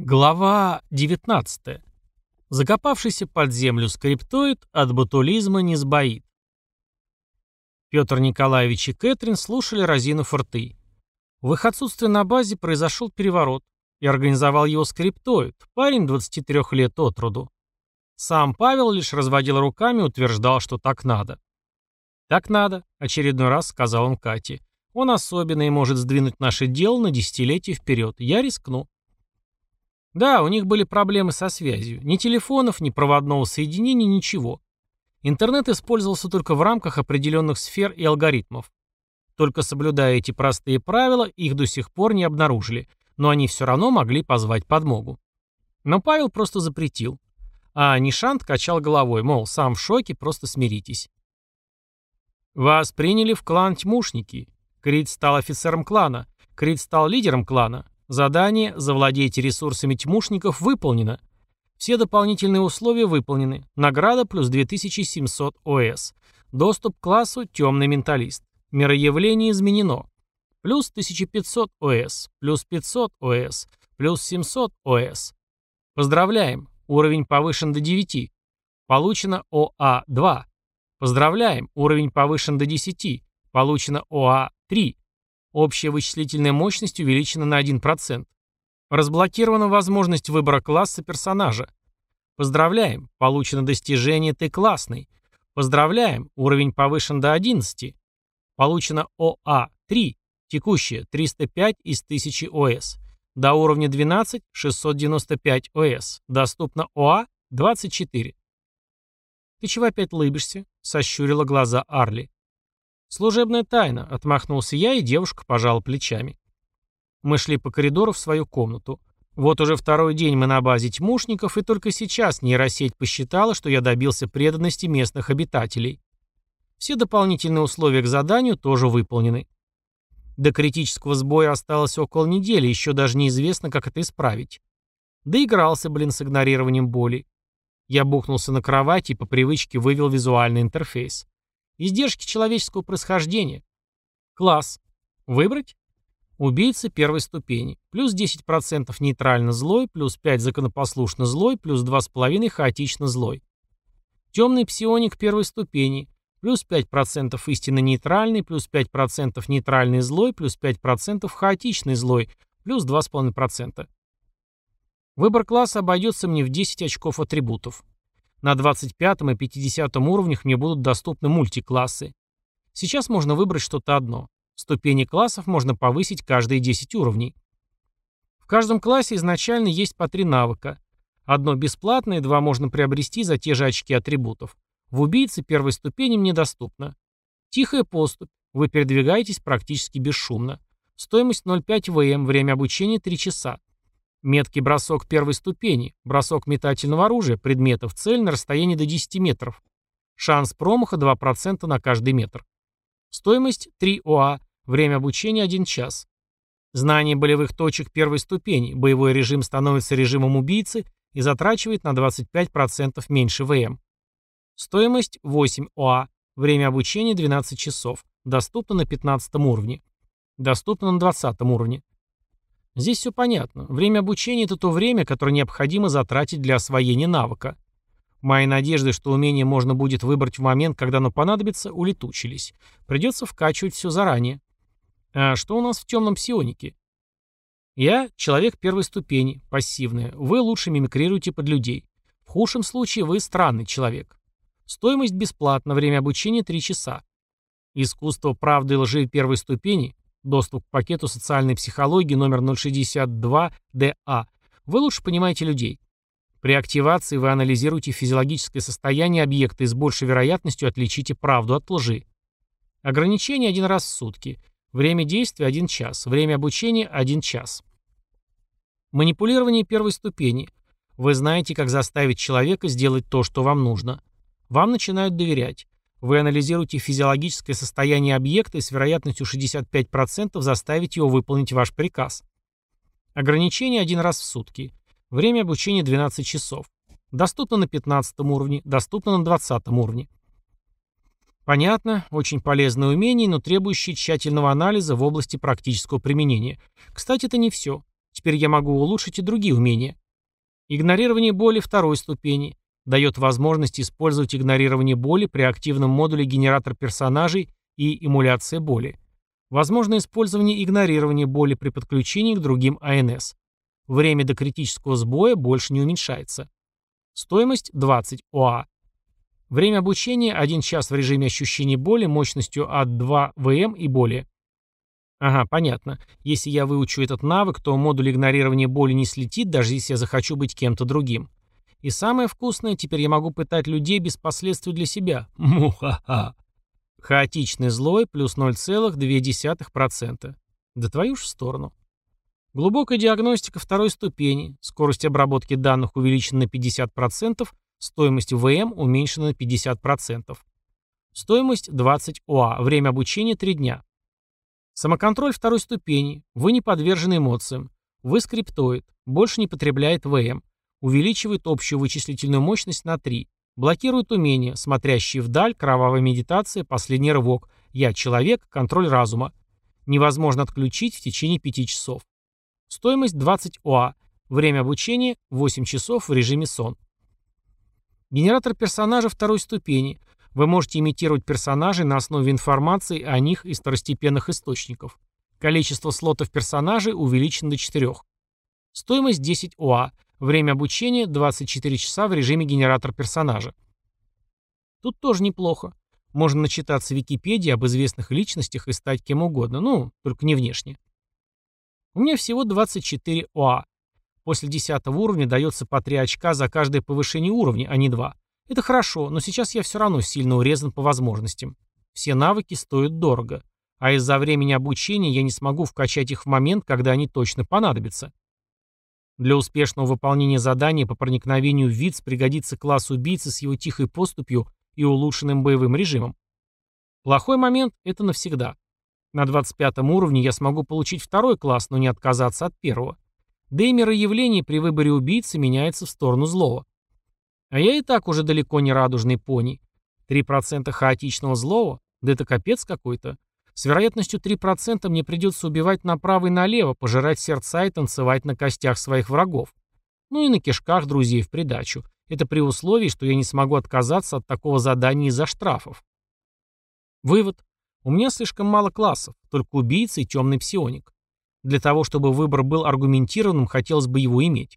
Глава 19. Закопавшийся под землю скриптоид от ботулизма не сбоит. Петр Николаевич и Кэтрин слушали разинув рты. В их отсутствие на базе произошел переворот, и организовал его скриптоид, парень 23 лет от роду. Сам Павел лишь разводил руками и утверждал, что так надо. «Так надо», — очередной раз сказал он Кате. «Он особенный и может сдвинуть наше дело на десятилетие вперед. Я рискну». Да, у них были проблемы со связью. Ни телефонов, ни проводного соединения, ничего. Интернет использовался только в рамках определенных сфер и алгоритмов. Только соблюдая эти простые правила, их до сих пор не обнаружили, но они все равно могли позвать подмогу. Но Павел просто запретил. А Нишант качал головой, мол, сам в шоке, просто смиритесь. Вас приняли в клан Тьмушники. Крит стал офицером клана. Крит стал лидером клана. Задание «Завладейте ресурсами тьмушников» выполнено. Все дополнительные условия выполнены. Награда плюс 2700 ОС. Доступ к классу «Темный менталист». Мироявление изменено. Плюс 1500 ОС, плюс 500 ОС, плюс 700 ОС. Поздравляем, уровень повышен до 9. Получено ОА-2. Поздравляем, уровень повышен до 10. Получено ОА-3. Общая вычислительная мощность увеличена на 1%. Разблокирована возможность выбора класса персонажа. Поздравляем, получено достижение «Ты классный». Поздравляем, уровень повышен до 11. Получено ОА-3, текущее 305 из 1000 ОС. До уровня 12 695 ОС. Доступно ОА-24. «Ты чего опять лыбишься?» — сощурила глаза Арли. «Служебная тайна», — отмахнулся я, и девушка пожала плечами. Мы шли по коридору в свою комнату. Вот уже второй день мы на базе тьмушников, и только сейчас нейросеть посчитала, что я добился преданности местных обитателей. Все дополнительные условия к заданию тоже выполнены. До критического сбоя осталось около недели, еще даже неизвестно, как это исправить. Доигрался, блин, с игнорированием боли. Я бухнулся на кровать и по привычке вывел визуальный интерфейс. Издержки человеческого происхождения. Класс. Выбрать? Убийца первой ступени. Плюс 10% нейтрально злой, плюс 5 законопослушно злой, плюс 2,5 хаотично злой. Темный псионик первой ступени. Плюс 5% истинно нейтральный, плюс 5% нейтральный злой, плюс 5% хаотичный злой, плюс 2,5%. Выбор класса обойдется мне в 10 очков атрибутов. На 25 и 50 уровнях мне будут доступны мультиклассы. Сейчас можно выбрать что-то одно. Ступени классов можно повысить каждые 10 уровней. В каждом классе изначально есть по три навыка. Одно бесплатное, два можно приобрести за те же очки атрибутов. В убийце первой ступени мне доступно. Тихая поступь. Вы передвигаетесь практически бесшумно. Стоимость 0,5 ВМ, время обучения 3 часа. Меткий бросок первой ступени. Бросок метательного оружия, предметов, цель на расстоянии до 10 метров. Шанс промаха 2% на каждый метр. Стоимость 3 ОА. Время обучения 1 час. Знание болевых точек первой ступени. Боевой режим становится режимом убийцы и затрачивает на 25% меньше ВМ. Стоимость 8 ОА. Время обучения 12 часов. Доступно на 15 уровне. Доступно на 20 уровне. Здесь все понятно. Время обучения – это то время, которое необходимо затратить для освоения навыка. Мои надежды, что умение можно будет выбрать в момент, когда оно понадобится, улетучились. Придется вкачивать все заранее. А что у нас в темном псионике? Я – человек первой ступени, пассивная. Вы лучше мимикрируете под людей. В худшем случае вы странный человек. Стоимость бесплатна, время обучения 3 часа. Искусство правды и лжи первой ступени Доступ к пакету социальной психологии номер 062-ДА. Вы лучше понимаете людей. При активации вы анализируете физиологическое состояние объекта и с большей вероятностью отличите правду от лжи. Ограничение один раз в сутки. Время действия – один час. Время обучения – один час. Манипулирование первой ступени. Вы знаете, как заставить человека сделать то, что вам нужно. Вам начинают доверять. Вы анализируете физиологическое состояние объекта и с вероятностью 65% заставите его выполнить ваш приказ. Ограничение один раз в сутки. Время обучения 12 часов. Доступно на 15 уровне, доступно на 20 уровне. Понятно, очень полезное умение, но требующее тщательного анализа в области практического применения. Кстати, это не все. Теперь я могу улучшить и другие умения. Игнорирование боли второй ступени. Дает возможность использовать игнорирование боли при активном модуле генератор персонажей и эмуляция боли. Возможно использование игнорирования боли при подключении к другим АНС. Время до критического сбоя больше не уменьшается. Стоимость 20 ОА. Время обучения 1 час в режиме ощущения боли мощностью от 2 ВМ и более. Ага, понятно. Если я выучу этот навык, то модуль игнорирования боли не слетит, даже если я захочу быть кем-то другим. И самое вкусное, теперь я могу пытать людей без последствий для себя. Муха-ха. Хаотичный злой плюс 0,2%. Да твою ж сторону. Глубокая диагностика второй ступени. Скорость обработки данных увеличена на 50%, стоимость ВМ уменьшена на 50%. Стоимость 20 ОА, время обучения 3 дня. Самоконтроль второй ступени. Вы не подвержены эмоциям. Вы скриптоид. Больше не потребляет ВМ. Увеличивает общую вычислительную мощность на 3. Блокирует умения, смотрящие вдаль, кровавая медитация, последний рывок. Я человек, контроль разума. Невозможно отключить в течение 5 часов. Стоимость 20 ОА. Время обучения 8 часов в режиме сон. Генератор персонажа второй ступени. Вы можете имитировать персонажей на основе информации о них из второстепенных источников. Количество слотов персонажей увеличено до 4. Стоимость 10 ОА. Время обучения 24 часа в режиме генератор персонажа. Тут тоже неплохо. Можно начитаться в Википедии об известных личностях и стать кем угодно, ну, только не внешне. У меня всего 24 ОА. После 10 уровня дается по 3 очка за каждое повышение уровня, а не 2. Это хорошо, но сейчас я все равно сильно урезан по возможностям. Все навыки стоят дорого. А из-за времени обучения я не смогу вкачать их в момент, когда они точно понадобятся. Для успешного выполнения задания по проникновению в ВИЦ пригодится класс убийцы с его тихой поступью и улучшенным боевым режимом. Плохой момент – это навсегда. На 25 уровне я смогу получить второй класс, но не отказаться от первого. Да и мироявление при выборе убийцы меняется в сторону злого. А я и так уже далеко не радужный пони. 3% хаотичного злого? Да это капец какой-то. С вероятностью 3% мне придется убивать направо и налево, пожирать сердца и танцевать на костях своих врагов. Ну и на кишках друзей в придачу. Это при условии, что я не смогу отказаться от такого задания из-за штрафов. Вывод. У меня слишком мало классов, только убийца и темный псионик. Для того, чтобы выбор был аргументированным, хотелось бы его иметь.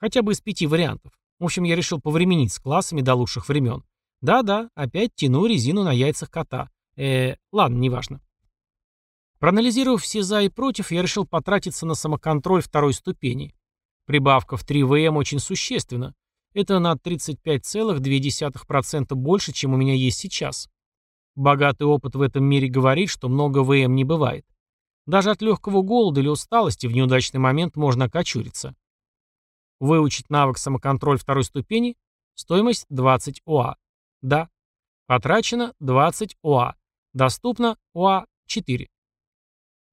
Хотя бы из пяти вариантов. В общем, я решил повременить с классами до лучших времен. Да-да, опять тяну резину на яйцах кота. Э, ладно, неважно. Проанализировав все «за» и «против», я решил потратиться на самоконтроль второй ступени. Прибавка в 3 ВМ очень существенна. Это на 35,2% больше, чем у меня есть сейчас. Богатый опыт в этом мире говорит, что много ВМ не бывает. Даже от легкого голода или усталости в неудачный момент можно окочуриться. Выучить навык самоконтроль второй ступени. Стоимость 20 ОА. Да. Потрачено 20 ОА. Доступно ОА 4.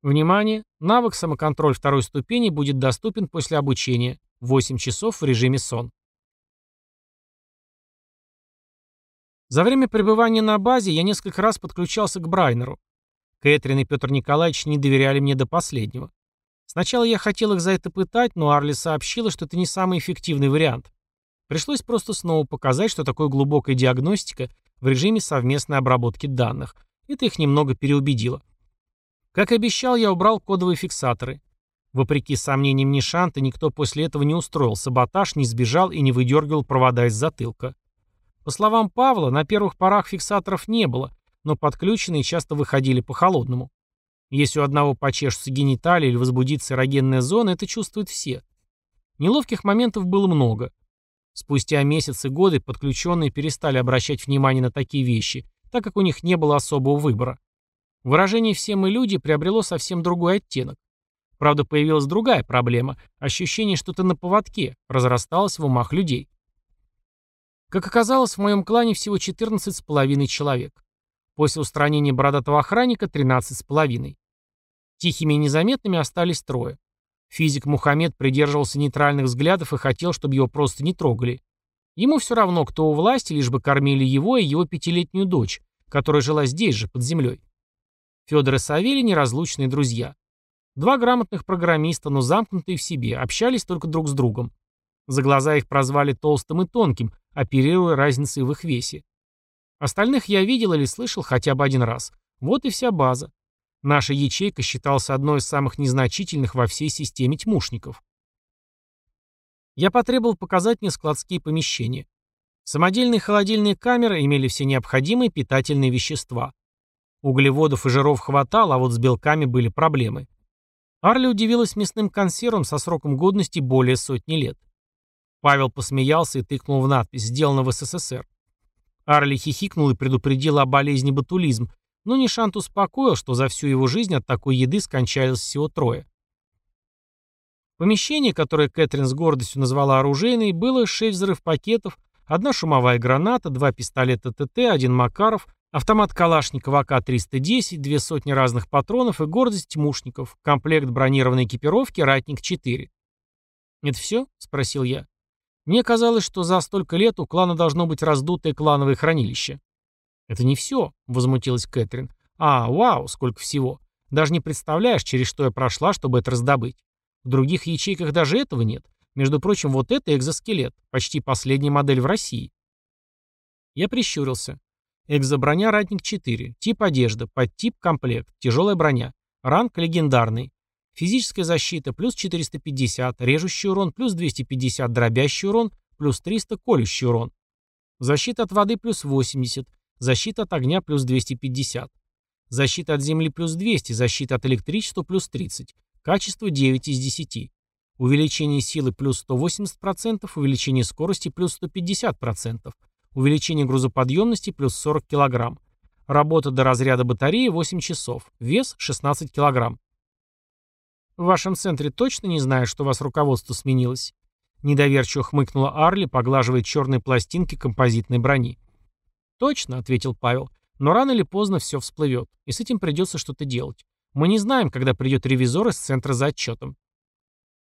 Внимание! Навык самоконтроль второй ступени будет доступен после обучения. 8 часов в режиме сон. За время пребывания на базе я несколько раз подключался к Брайнеру. Кэтрин и Петр Николаевич не доверяли мне до последнего. Сначала я хотел их за это пытать, но Арли сообщила, что это не самый эффективный вариант. Пришлось просто снова показать, что такое глубокая диагностика в режиме совместной обработки данных. Это их немного переубедило. Как и обещал, я убрал кодовые фиксаторы. Вопреки сомнениям Нишанта, никто после этого не устроил саботаж, не сбежал и не выдергивал провода из затылка. По словам Павла, на первых порах фиксаторов не было, но подключенные часто выходили по-холодному. Если у одного почешутся гениталии или возбудится эрогенная зона, это чувствуют все. Неловких моментов было много. Спустя месяцы и годы подключенные перестали обращать внимание на такие вещи, так как у них не было особого выбора. Выражение «все мы люди» приобрело совсем другой оттенок. Правда, появилась другая проблема – ощущение, что ты на поводке, разрасталось в умах людей. Как оказалось, в моем клане всего 14 с половиной человек. После устранения бородатого охранника 13 с половиной. Тихими и незаметными остались трое. Физик Мухаммед придерживался нейтральных взглядов и хотел, чтобы его просто не трогали. Ему все равно, кто у власти, лишь бы кормили его и его пятилетнюю дочь, которая жила здесь же, под землей. Федор и Савелий – неразлучные друзья. Два грамотных программиста, но замкнутые в себе, общались только друг с другом. За глаза их прозвали толстым и тонким, оперируя разницей в их весе. Остальных я видел или слышал хотя бы один раз. Вот и вся база. Наша ячейка считалась одной из самых незначительных во всей системе тьмушников. Я потребовал показать мне складские помещения. Самодельные холодильные камеры имели все необходимые питательные вещества. Углеводов и жиров хватало, а вот с белками были проблемы. Арли удивилась мясным консервом со сроком годности более сотни лет. Павел посмеялся и тыкнул в надпись «Сделано в СССР». Арли хихикнул и предупредил о болезни ботулизм, но Нишант успокоил, что за всю его жизнь от такой еды скончались всего трое. Помещение, которое Кэтрин с гордостью назвала оружейной, было шесть взрыв-пакетов, одна шумовая граната, два пистолета ТТ, один Макаров, автомат Калашникова АК-310, две сотни разных патронов и гордость тьмушников, комплект бронированной экипировки «Ратник-4». «Это все?» — спросил я. Мне казалось, что за столько лет у клана должно быть раздутое клановое хранилище. «Это не все», — возмутилась Кэтрин. «А, вау, сколько всего. Даже не представляешь, через что я прошла, чтобы это раздобыть. В других ячейках даже этого нет. Между прочим, вот это экзоскелет, почти последняя модель в России. Я прищурился. Экзоброня Ратник 4. Тип одежда, подтип комплект, тяжелая броня. Ранг легендарный. Физическая защита плюс 450, режущий урон плюс 250, дробящий урон плюс 300, колющий урон. Защита от воды плюс 80, защита от огня плюс 250. Защита от земли плюс 200, защита от электричества плюс 30. Качество 9 из 10. Увеличение силы плюс 180%, увеличение скорости плюс 150%, увеличение грузоподъемности плюс 40 кг. Работа до разряда батареи 8 часов, вес 16 кг. В вашем центре точно не знают, что у вас руководство сменилось? Недоверчиво хмыкнула Арли, поглаживая черные пластинки композитной брони. «Точно», — ответил Павел, — «но рано или поздно все всплывет, и с этим придется что-то делать. Мы не знаем, когда придет ревизор из центра за отчетом.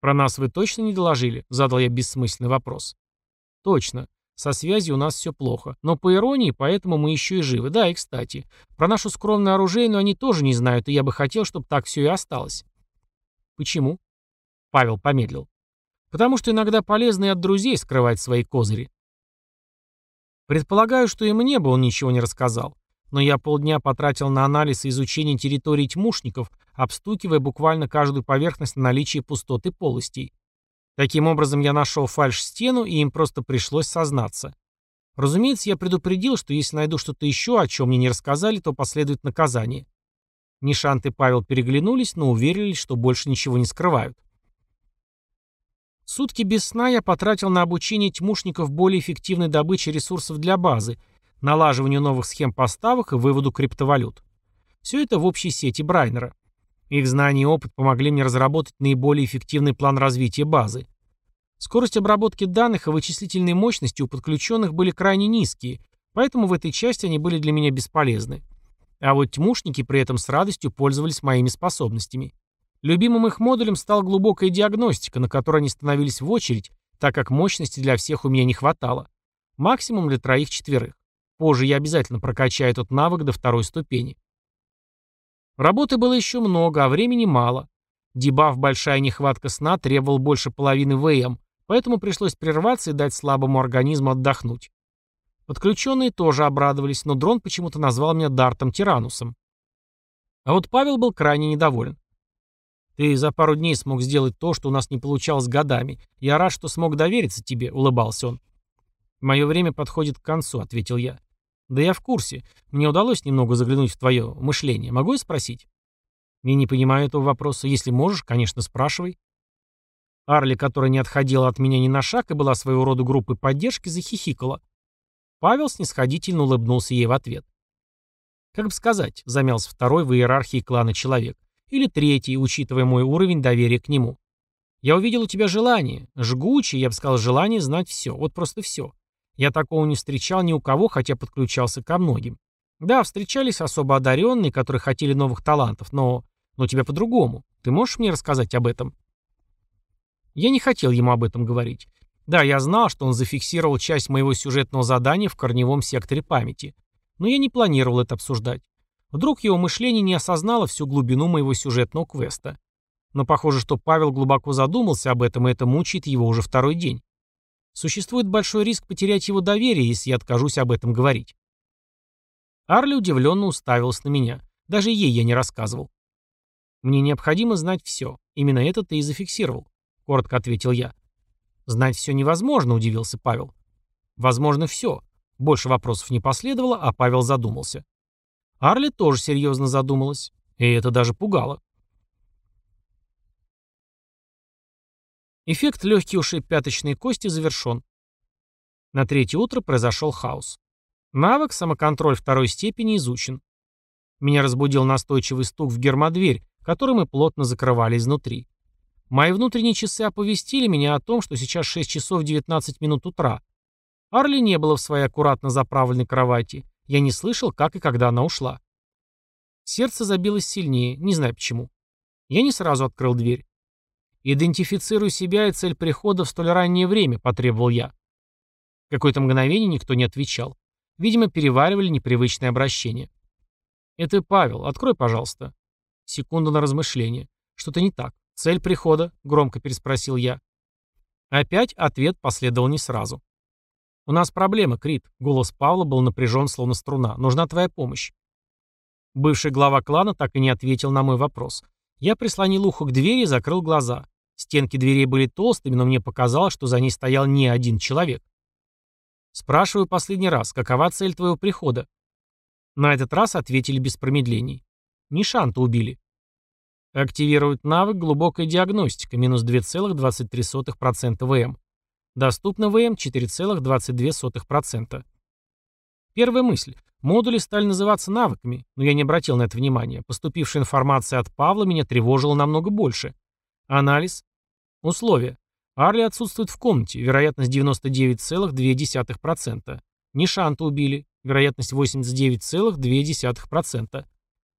«Про нас вы точно не доложили?» — задал я бессмысленный вопрос. «Точно. Со связью у нас все плохо. Но по иронии, поэтому мы еще и живы. Да, и кстати. Про нашу скромную оружейную они тоже не знают, и я бы хотел, чтобы так все и осталось». «Почему?» Павел помедлил. «Потому что иногда полезно и от друзей скрывать свои козыри». Предполагаю, что и мне бы он ничего не рассказал но я полдня потратил на анализ и изучение территории тьмушников, обстукивая буквально каждую поверхность на наличие пустот и полостей. Таким образом, я нашел фальш-стену, и им просто пришлось сознаться. Разумеется, я предупредил, что если найду что-то еще, о чем мне не рассказали, то последует наказание. Нишант и Павел переглянулись, но уверились, что больше ничего не скрывают. Сутки без сна я потратил на обучение тьмушников более эффективной добыче ресурсов для базы налаживанию новых схем поставок и выводу криптовалют. Все это в общей сети Брайнера. Их знания и опыт помогли мне разработать наиболее эффективный план развития базы. Скорость обработки данных и вычислительные мощности у подключенных были крайне низкие, поэтому в этой части они были для меня бесполезны. А вот тьмушники при этом с радостью пользовались моими способностями. Любимым их модулем стала глубокая диагностика, на которой они становились в очередь, так как мощности для всех у меня не хватало. Максимум для троих-четверых. Позже я обязательно прокачаю этот навык до второй ступени. Работы было еще много, а времени мало. Дебаф «Большая нехватка сна» требовал больше половины ВМ, поэтому пришлось прерваться и дать слабому организму отдохнуть. Подключенные тоже обрадовались, но дрон почему-то назвал меня Дартом Тиранусом. А вот Павел был крайне недоволен. «Ты за пару дней смог сделать то, что у нас не получалось годами. Я рад, что смог довериться тебе», — улыбался он. «Мое время подходит к концу», — ответил я. «Да я в курсе. Мне удалось немного заглянуть в твое мышление. Могу я спросить?» «Я не понимаю этого вопроса. Если можешь, конечно, спрашивай». Арли, которая не отходила от меня ни на шаг и была своего рода группой поддержки, захихикала. Павел снисходительно улыбнулся ей в ответ. «Как бы сказать», — замялся второй в иерархии клана человек. «Или третий, учитывая мой уровень доверия к нему. Я увидел у тебя желание, жгучее, я бы сказал, желание знать все, вот просто все. Я такого не встречал ни у кого, хотя подключался ко многим. Да, встречались особо одаренные, которые хотели новых талантов, но... Но тебя по-другому. Ты можешь мне рассказать об этом? Я не хотел ему об этом говорить. Да, я знал, что он зафиксировал часть моего сюжетного задания в корневом секторе памяти. Но я не планировал это обсуждать. Вдруг его мышление не осознало всю глубину моего сюжетного квеста. Но похоже, что Павел глубоко задумался об этом, и это мучает его уже второй день. Существует большой риск потерять его доверие, если я откажусь об этом говорить. Арли удивленно уставилась на меня. Даже ей я не рассказывал. «Мне необходимо знать все. Именно это ты и зафиксировал», — коротко ответил я. «Знать все невозможно», — удивился Павел. «Возможно, все». Больше вопросов не последовало, а Павел задумался. Арли тоже серьезно задумалась, и это даже пугало. Эффект легкие уши пяточной кости завершен. На третье утро произошел хаос. Навык самоконтроль второй степени изучен. Меня разбудил настойчивый стук в гермодверь, который мы плотно закрывали изнутри. Мои внутренние часы оповестили меня о том, что сейчас 6 часов 19 минут утра. Арли не было в своей аккуратно заправленной кровати. Я не слышал, как и когда она ушла. Сердце забилось сильнее, не знаю почему. Я не сразу открыл дверь. «Идентифицируй себя и цель прихода в столь раннее время», — потребовал я. Какое-то мгновение никто не отвечал. Видимо, переваривали непривычное обращение. «Это Павел. Открой, пожалуйста». Секунда на размышление. Что-то не так. «Цель прихода?» — громко переспросил я. Опять ответ последовал не сразу. «У нас проблема, Крит». Голос Павла был напряжен, словно струна. «Нужна твоя помощь». Бывший глава клана так и не ответил на мой вопрос. Я прислонил ухо к двери и закрыл глаза. Стенки дверей были толстыми, но мне показалось, что за ней стоял не один человек. Спрашиваю последний раз, какова цель твоего прихода? На этот раз ответили без промедлений. Нишанта убили. Активировать навык глубокая диагностика, минус 2,23% ВМ. Доступно ВМ 4,22%. Первая мысль. Модули стали называться навыками, но я не обратил на это внимания. Поступившая информация от Павла меня тревожила намного больше. Анализ. Условия. Арли отсутствует в комнате, вероятность 99,2%. Нишанта убили, вероятность 89,2%.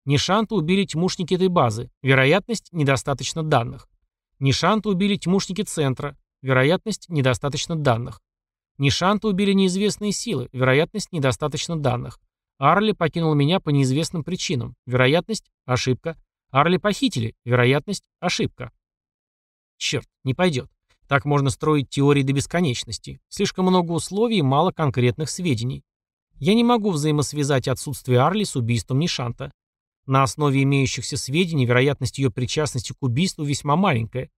Нишанта убили тьмушники этой базы, вероятность недостаточно данных. Нишанта убили тьмушники центра, вероятность недостаточно данных. Нишанта убили неизвестные силы, вероятность недостаточно данных. Арли покинул меня по неизвестным причинам, вероятность – ошибка. Арли похитили, вероятность – ошибка. Черт, не пойдет. Так можно строить теории до бесконечности. Слишком много условий и мало конкретных сведений. Я не могу взаимосвязать отсутствие Арли с убийством Нишанта. На основе имеющихся сведений вероятность ее причастности к убийству весьма маленькая.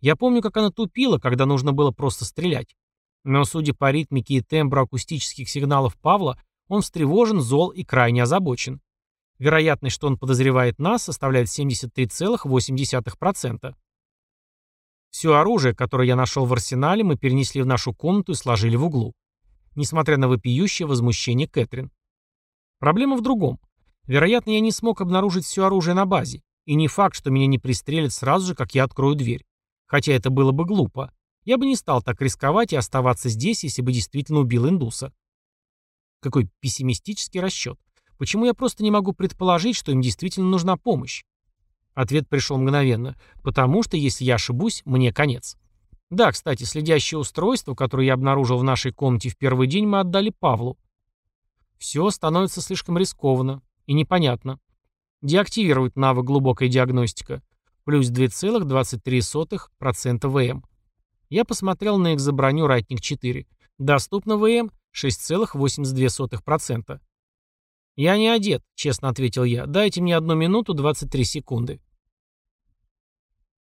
Я помню, как она тупила, когда нужно было просто стрелять. Но, судя по ритмике и тембру акустических сигналов Павла, он встревожен, зол и крайне озабочен. Вероятность, что он подозревает нас, составляет 73,8%. Все оружие, которое я нашел в арсенале, мы перенесли в нашу комнату и сложили в углу. Несмотря на вопиющее возмущение Кэтрин. Проблема в другом. Вероятно, я не смог обнаружить все оружие на базе. И не факт, что меня не пристрелят сразу же, как я открою дверь. Хотя это было бы глупо. Я бы не стал так рисковать и оставаться здесь, если бы действительно убил индуса. Какой пессимистический расчет. Почему я просто не могу предположить, что им действительно нужна помощь? Ответ пришел мгновенно. Потому что, если я ошибусь, мне конец. Да, кстати, следящее устройство, которое я обнаружил в нашей комнате в первый день, мы отдали Павлу. Все становится слишком рискованно и непонятно. Деактивировать навык глубокая диагностика. Плюс 2,23% ВМ. Я посмотрел на экзоброню Ратник 4. Доступно ВМ 6,82%. «Я не одет», — честно ответил я. «Дайте мне одну минуту 23 секунды».